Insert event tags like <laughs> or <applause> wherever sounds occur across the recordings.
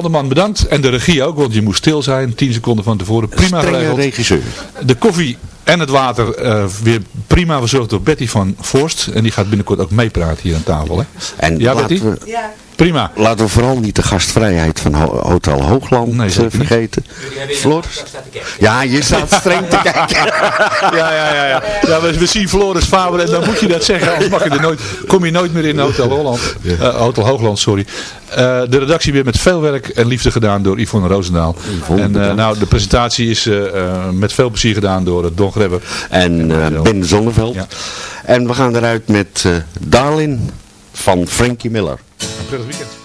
Alderman bedankt. En de regie ook, want je moest stil zijn. 10 seconden van tevoren. Prima geregeld. regisseur. De koffie en het water eh, weer prima verzorgd door Betty van Forst. En die gaat binnenkort ook meepraten hier aan tafel. Hè? En Ja, laten, Betty? we, Ja. Prima. laten we vooral niet de gastvrijheid van Ho- Hotel Hoogland Nee, eh, vergeten. Floris? Ja, je staat streng te kijken. <laughs> Ja, ja, ja. ja. ja we, we zien Floris Faber en dan moet je dat zeggen. Anders mag je er nooit, kom je nooit meer in Hotel Holland. Eh, Hotel Hoogland, sorry. Eh, de redactie weer met veel werk en liefde gedaan door Yvonne Roosendaal. Yvonne, en bedankt. nou, de presentatie is met veel plezier gedaan door Don Grebbe. En Ben Zonneveld. Ja. En we gaan eruit met Darlin van Frankie Miller. This weekend.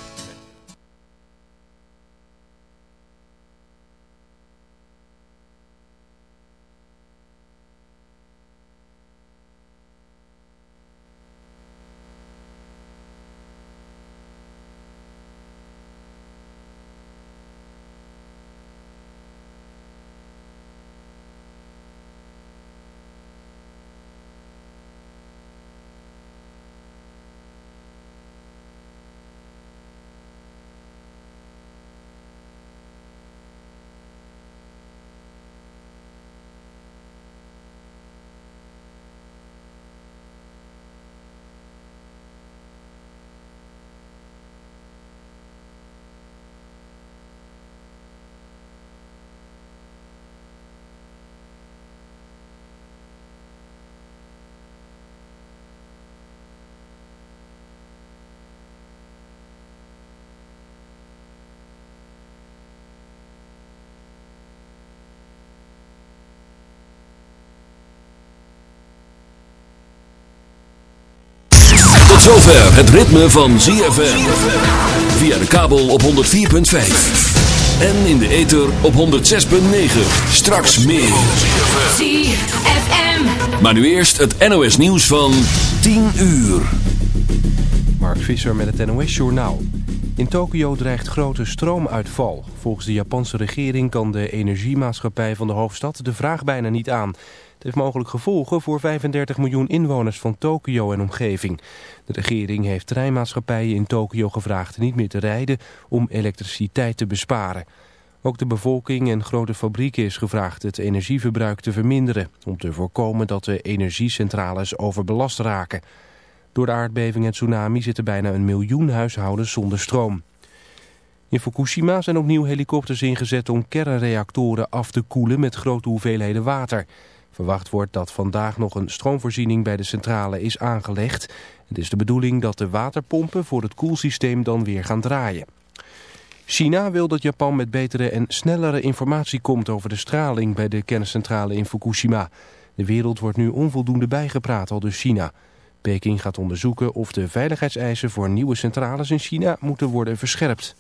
Zover het ritme van ZFM. Via de kabel op 104.5. En in de ether op 106.9. Straks meer. ZFM. Maar nu eerst het NOS nieuws van 10 uur. Mark Visser met het NOS Journaal. In Tokio dreigt grote stroomuitval. Volgens de Japanse regering kan de energiemaatschappij van de hoofdstad de vraag bijna niet aan. Heeft mogelijk gevolgen voor 35 miljoen inwoners van Tokio en omgeving. De regering heeft treinmaatschappijen in Tokio gevraagd niet meer te rijden om elektriciteit te besparen. Ook de bevolking en grote fabrieken is gevraagd het energieverbruik te verminderen... om te voorkomen dat de energiecentrales overbelast raken. Door de aardbeving en tsunami zitten bijna een miljoen huishoudens zonder stroom. In Fukushima zijn opnieuw helikopters ingezet om kernreactoren af te koelen met grote hoeveelheden water. Verwacht wordt dat vandaag nog een stroomvoorziening bij de centrale is aangelegd. Het is de bedoeling dat de waterpompen voor het koelsysteem dan weer gaan draaien. China wil dat Japan met betere en snellere informatie komt over de straling bij de kerncentrale in Fukushima. De wereld wordt nu onvoldoende bijgepraat, al dus China. Peking gaat onderzoeken of de veiligheidseisen voor nieuwe centrales in China moeten worden verscherpt.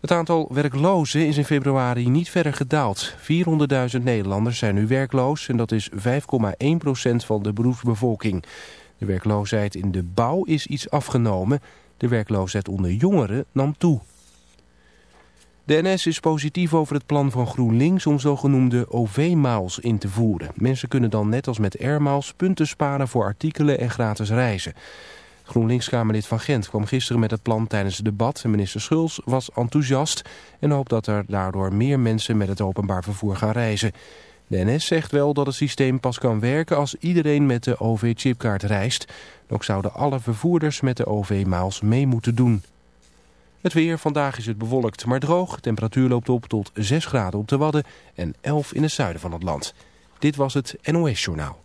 Het aantal werklozen is in februari niet verder gedaald. 400.000 Nederlanders zijn nu werkloos en dat is 5,1% van de beroepsbevolking. De werkloosheid in de bouw is iets afgenomen. De werkloosheid onder jongeren nam toe. De NS is positief over het plan van GroenLinks om zogenoemde OV-miles in te voeren. Mensen kunnen dan net als met Airmiles punten sparen voor artikelen en gratis reizen. GroenLinks-Kamerlid van Gent kwam gisteren met het plan tijdens het debat. Minister Schulz was enthousiast en hoopt dat er daardoor meer mensen met het openbaar vervoer gaan reizen. De NS zegt wel dat het systeem pas kan werken als iedereen met de OV-chipkaart reist. Ook zouden alle vervoerders met de OV-miles mee moeten doen. Het weer, vandaag is het bewolkt maar droog. Temperatuur loopt op tot 6 graden op de Wadden en 11 in het zuiden van het land. Dit was het NOS Journaal.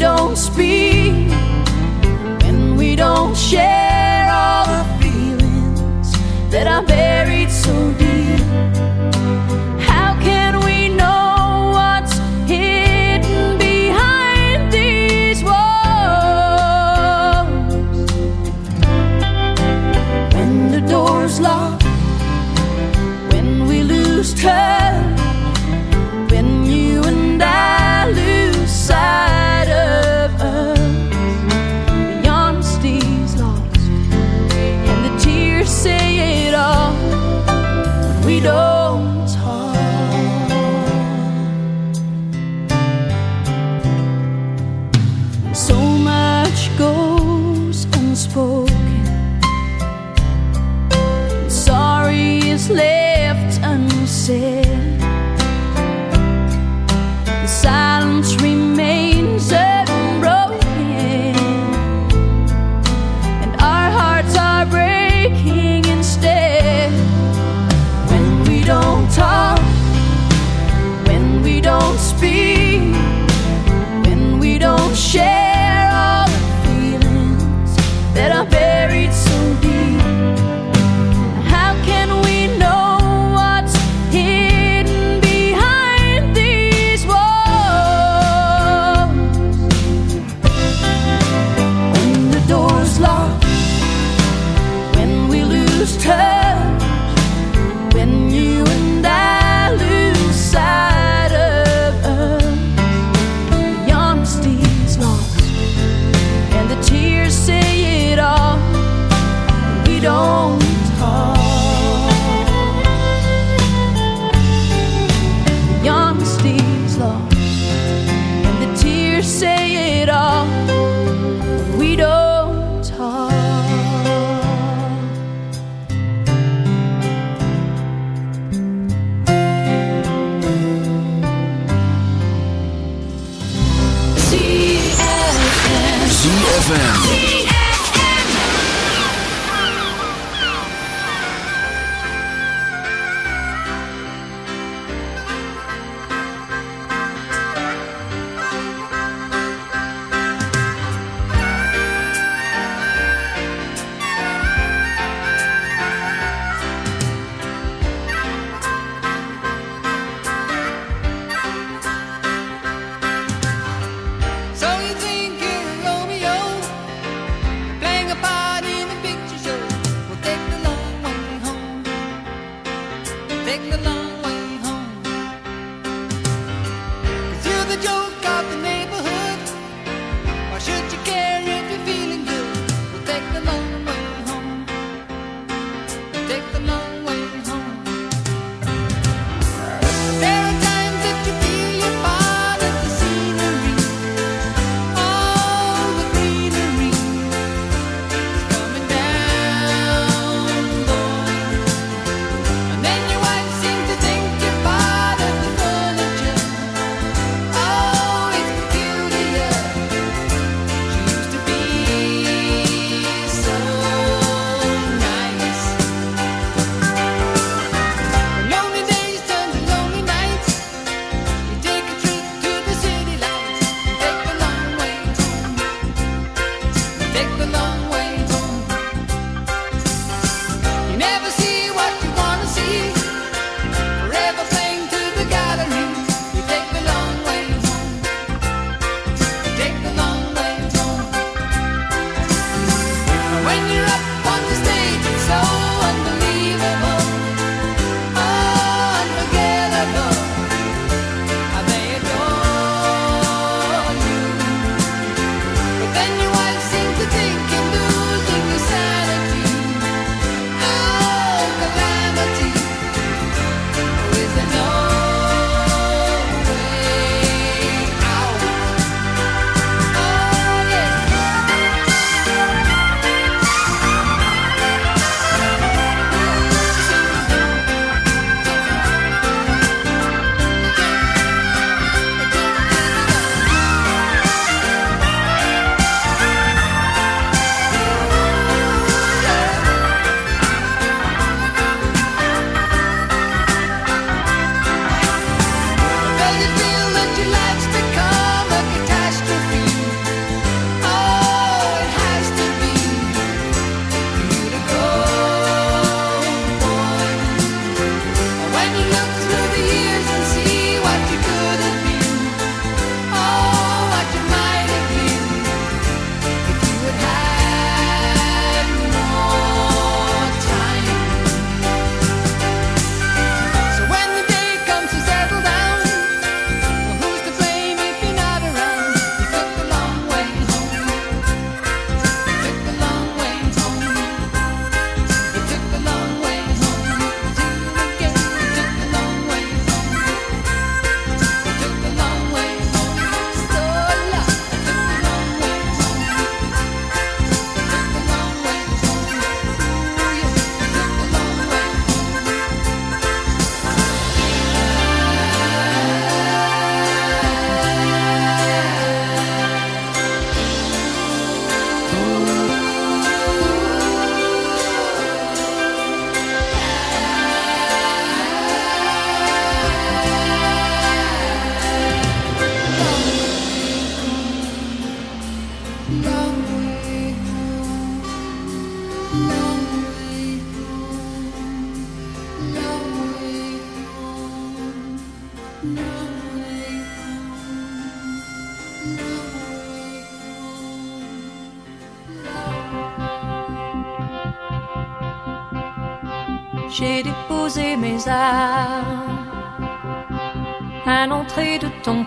don't speak and we don't share all the feelings that are buried so deep. How can we know what's hidden behind these walls? When the door's locked, when we lose touch.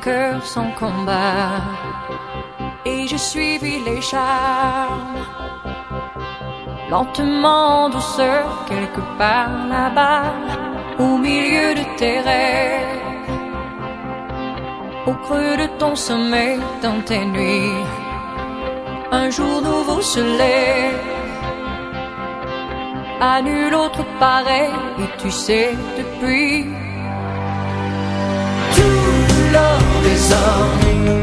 Cœur sans combat. Et j'ai suivi les charmes. Lentement, en douceur, quelque part là-bas, au milieu de tes rêves. Au creux de ton sommeil, dans tes nuits, un jour nouveau se lève. À nul autre pareil, et tu sais depuis always on.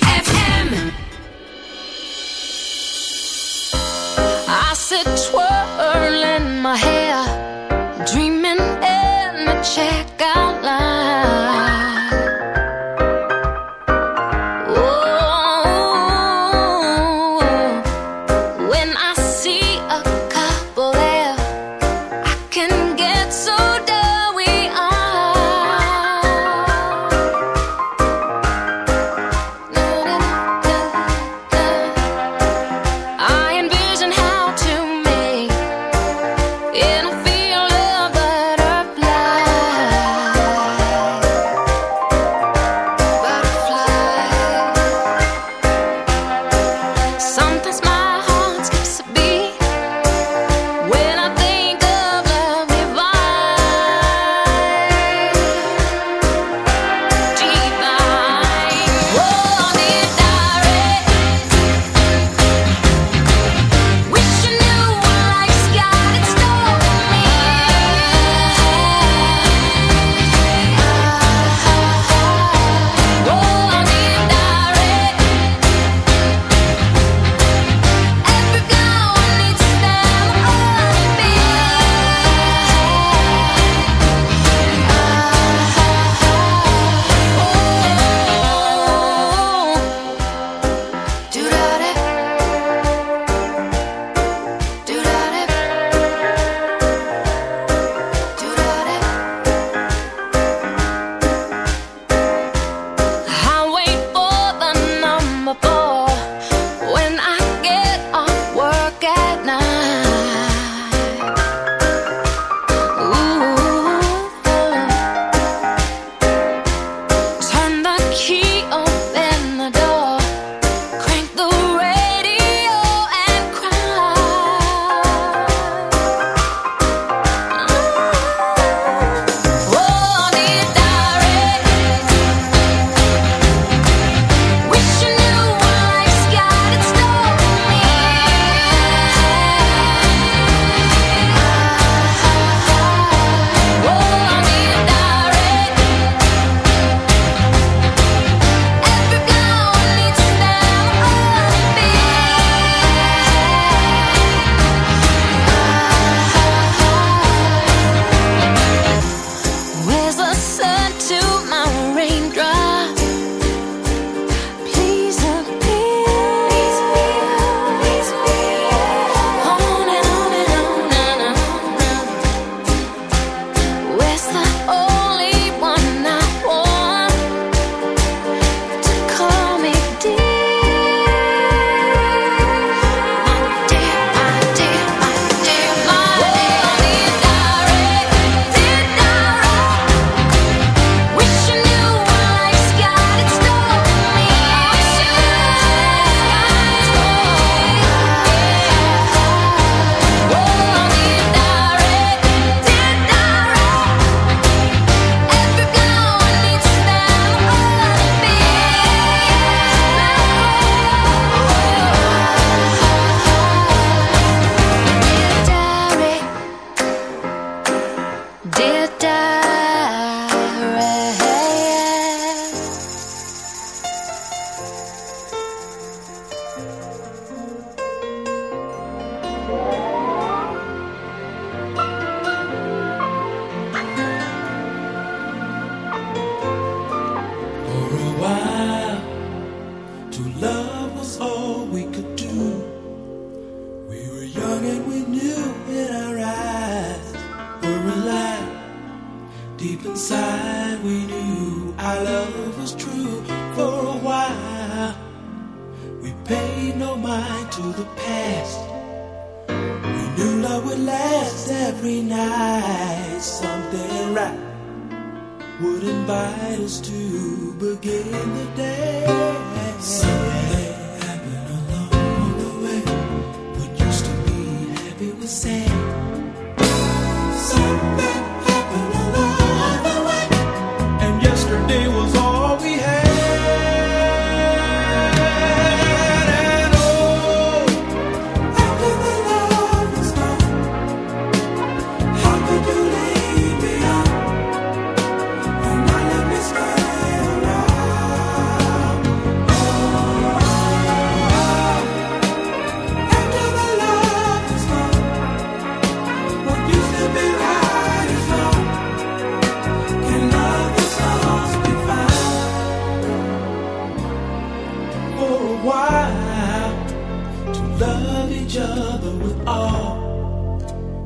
love each other with all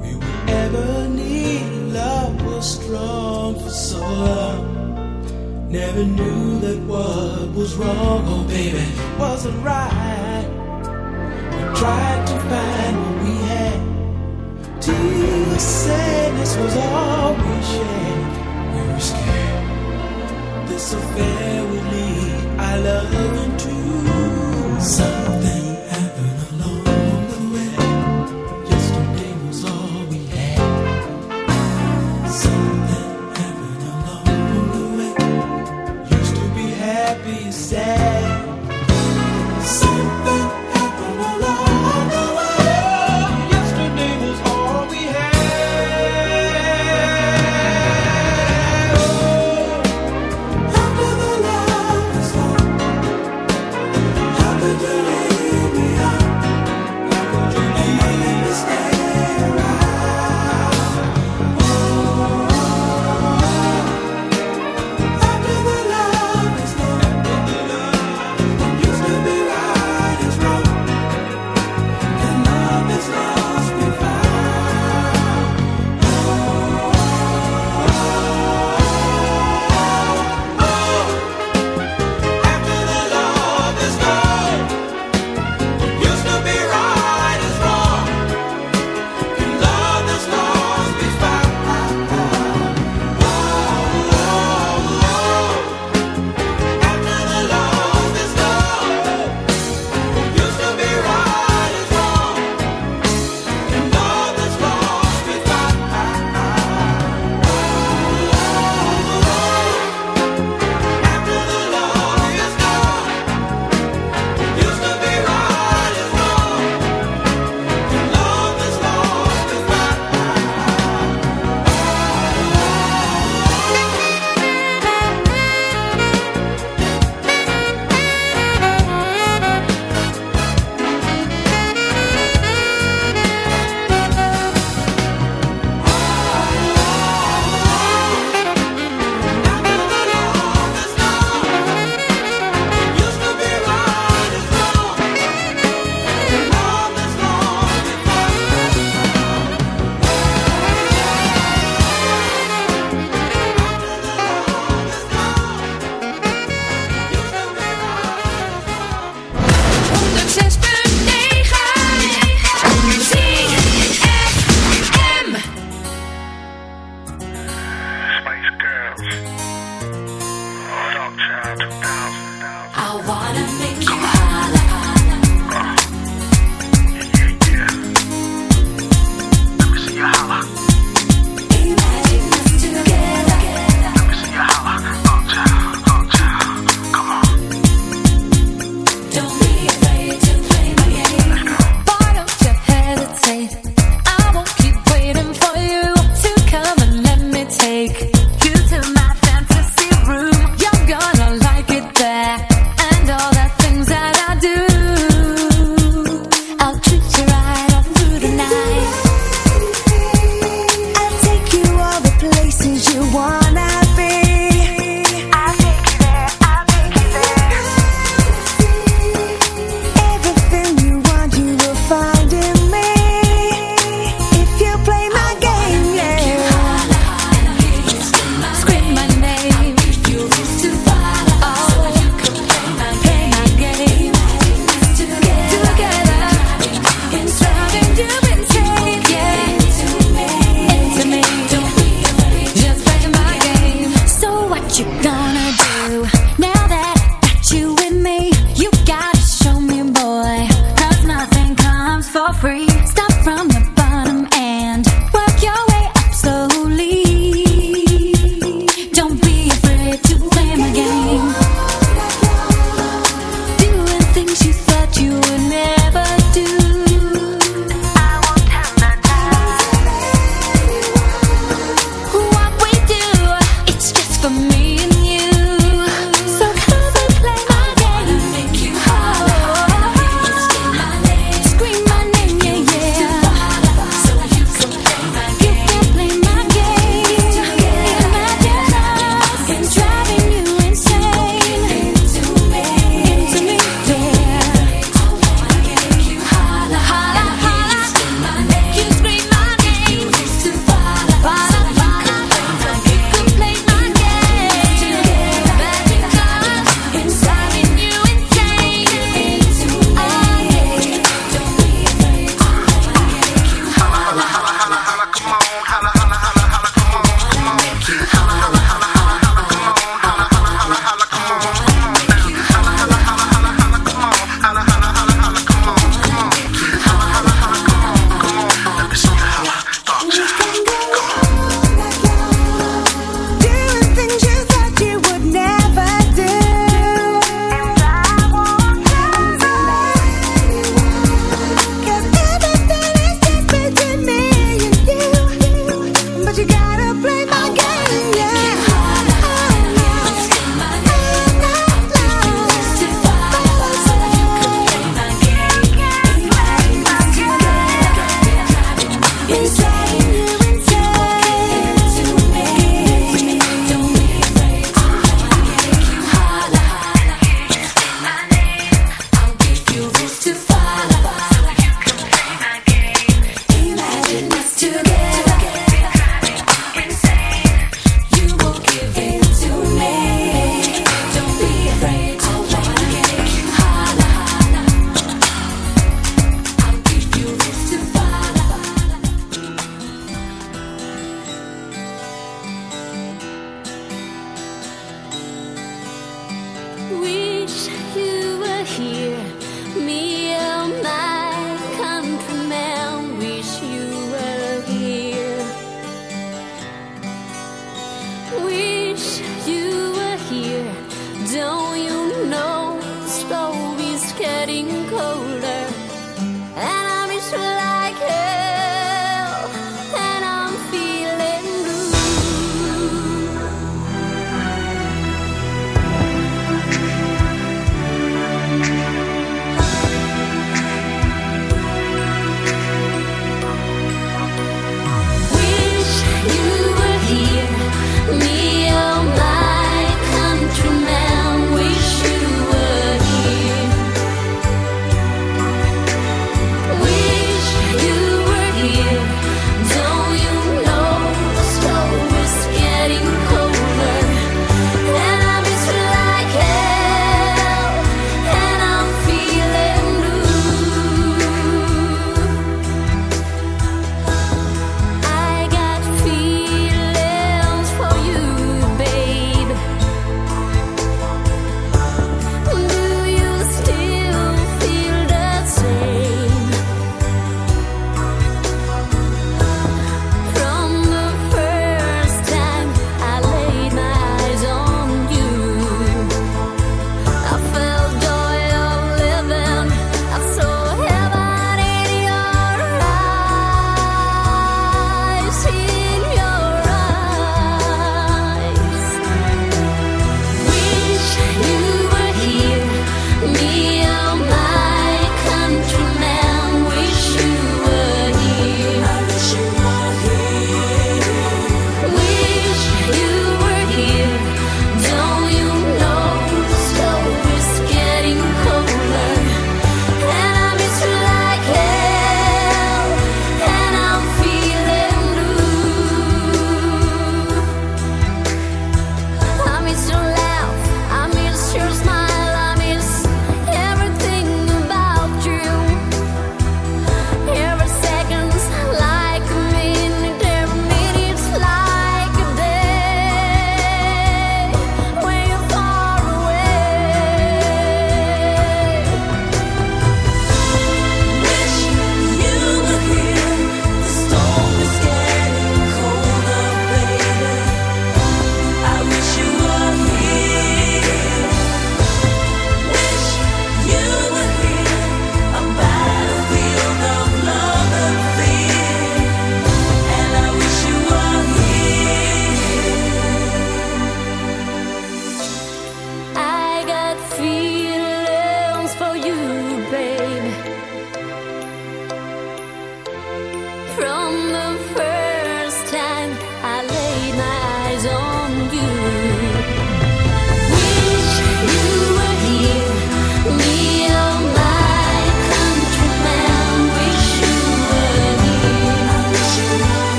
we would ever need. Love was strong for so long. Never knew that what was wrong, oh baby, wasn't right. We tried to find what we had. Tears sadness was all we shared. We were scared this affair would lead our love into something.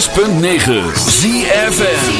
106.9 ZFM.